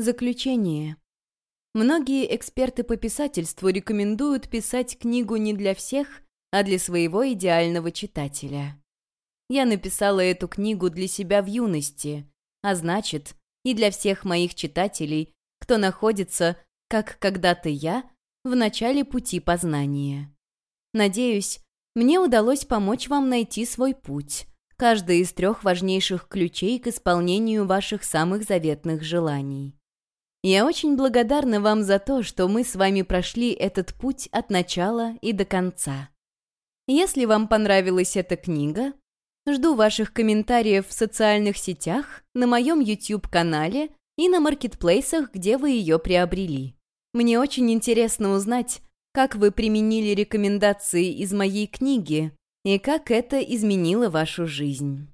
Заключение. Многие эксперты по писательству рекомендуют писать книгу не для всех, а для своего идеального читателя. Я написала эту книгу для себя в юности, а значит, и для всех моих читателей, кто находится, как когда-то я, в начале пути познания. Надеюсь, мне удалось помочь вам найти свой путь, каждый из трех важнейших ключей к исполнению ваших самых заветных желаний. Я очень благодарна вам за то, что мы с вами прошли этот путь от начала и до конца. Если вам понравилась эта книга, жду ваших комментариев в социальных сетях, на моем YouTube-канале и на маркетплейсах, где вы ее приобрели. Мне очень интересно узнать, как вы применили рекомендации из моей книги и как это изменило вашу жизнь.